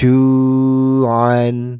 Choo